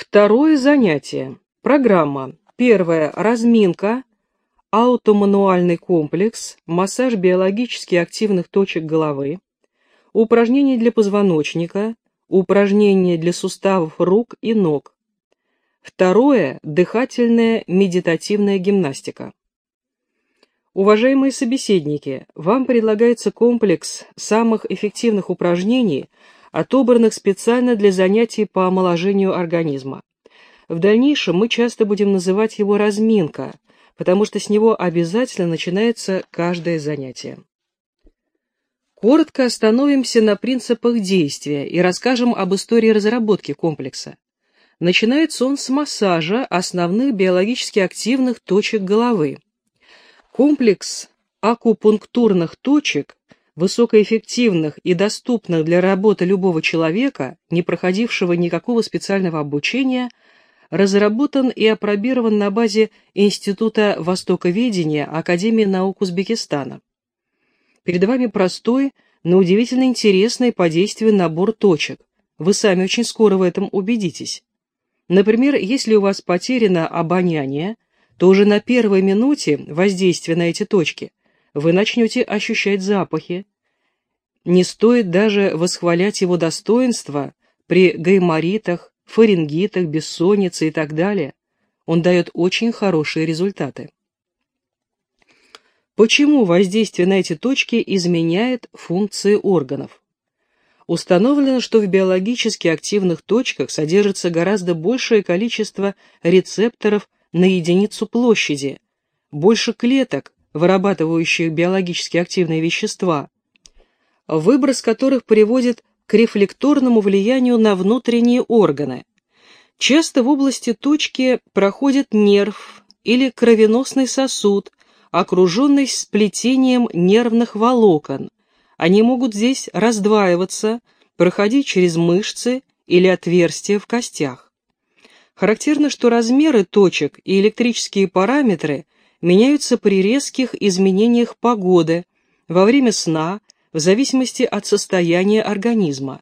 Второе занятие. Программа. Первое. Разминка. Аутомануальный комплекс. Массаж биологически активных точек головы. Упражнения для позвоночника. Упражнения для суставов рук и ног. Второе. Дыхательная медитативная гимнастика. Уважаемые собеседники, вам предлагается комплекс самых эффективных упражнений, отобранных специально для занятий по омоложению организма. В дальнейшем мы часто будем называть его разминка, потому что с него обязательно начинается каждое занятие. Коротко остановимся на принципах действия и расскажем об истории разработки комплекса. Начинается он с массажа основных биологически активных точек головы. Комплекс акупунктурных точек, высокоэффективных и доступных для работы любого человека, не проходившего никакого специального обучения, разработан и опробирован на базе Института Востоковедения Академии наук Узбекистана. Перед вами простой, но удивительно интересный по действию набор точек. Вы сами очень скоро в этом убедитесь. Например, если у вас потеряно обоняние, то уже на первой минуте воздействия на эти точки вы начнете ощущать запахи. Не стоит даже восхвалять его достоинства при гайморитах, фарингитах, бессоннице и так далее. Он дает очень хорошие результаты. Почему воздействие на эти точки изменяет функции органов? Установлено, что в биологически активных точках содержится гораздо большее количество рецепторов на единицу площади, больше клеток, вырабатывающих биологически активные вещества, выброс которых приводит к рефлекторному влиянию на внутренние органы. Часто в области точки проходит нерв или кровеносный сосуд, окруженный сплетением нервных волокон. Они могут здесь раздваиваться, проходить через мышцы или отверстия в костях. Характерно, что размеры точек и электрические параметры меняются при резких изменениях погоды, во время сна, в зависимости от состояния организма.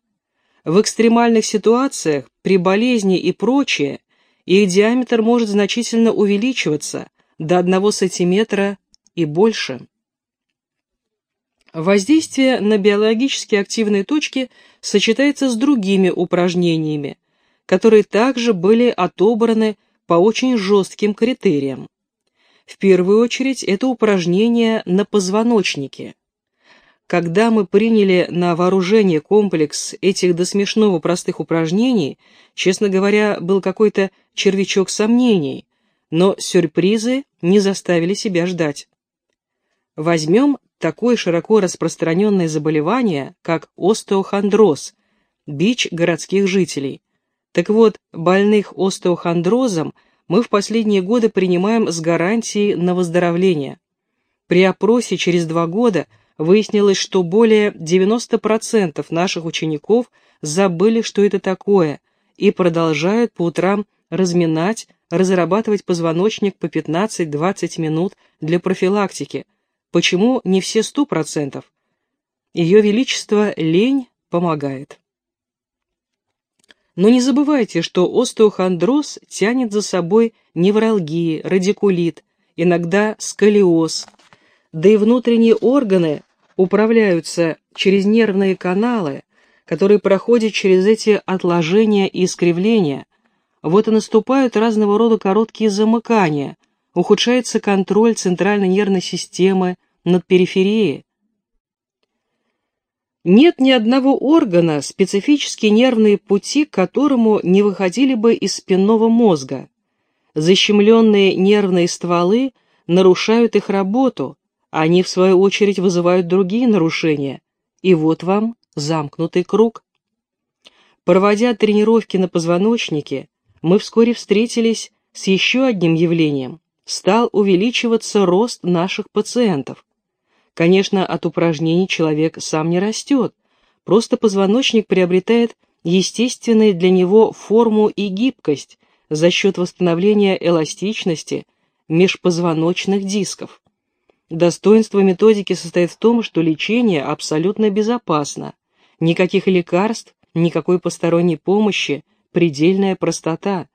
В экстремальных ситуациях, при болезни и прочее, их диаметр может значительно увеличиваться до 1 см и больше. Воздействие на биологически активные точки сочетается с другими упражнениями, которые также были отобраны по очень жестким критериям. В первую очередь это упражнение на позвоночнике. Когда мы приняли на вооружение комплекс этих до смешного простых упражнений, честно говоря, был какой-то червячок сомнений, но сюрпризы не заставили себя ждать. Возьмем такое широко распространенное заболевание, как остеохондроз, бич городских жителей. Так вот, больных остеохондрозом мы в последние годы принимаем с гарантией на выздоровление. При опросе через два года выяснилось, что более 90% наших учеников забыли, что это такое, и продолжают по утрам разминать, разрабатывать позвоночник по 15-20 минут для профилактики. Почему не все 100%? Ее Величество лень помогает. Но не забывайте, что остеохондроз тянет за собой невралгии, радикулит, иногда сколиоз, да и внутренние органы управляются через нервные каналы, которые проходят через эти отложения и искривления. Вот и наступают разного рода короткие замыкания, ухудшается контроль центральной нервной системы над периферией, нет ни одного органа, специфические нервные пути к которому не выходили бы из спинного мозга. Защемленные нервные стволы нарушают их работу, они, в свою очередь, вызывают другие нарушения. И вот вам замкнутый круг. Проводя тренировки на позвоночнике, мы вскоре встретились с еще одним явлением. Стал увеличиваться рост наших пациентов. Конечно, от упражнений человек сам не растет, просто позвоночник приобретает естественную для него форму и гибкость за счет восстановления эластичности межпозвоночных дисков. Достоинство методики состоит в том, что лечение абсолютно безопасно. Никаких лекарств, никакой посторонней помощи предельная простота.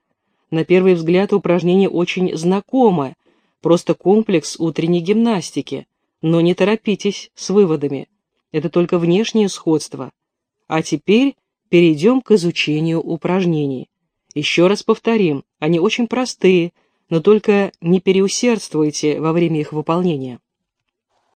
На первый взгляд упражнение очень знакомое, просто комплекс утренней гимнастики, но не торопитесь с выводами. Это только внешнее сходство. А теперь перейдем к изучению упражнений. Еще раз повторим, они очень простые, но только не переусердствуйте во время их выполнения.